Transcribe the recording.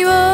you up.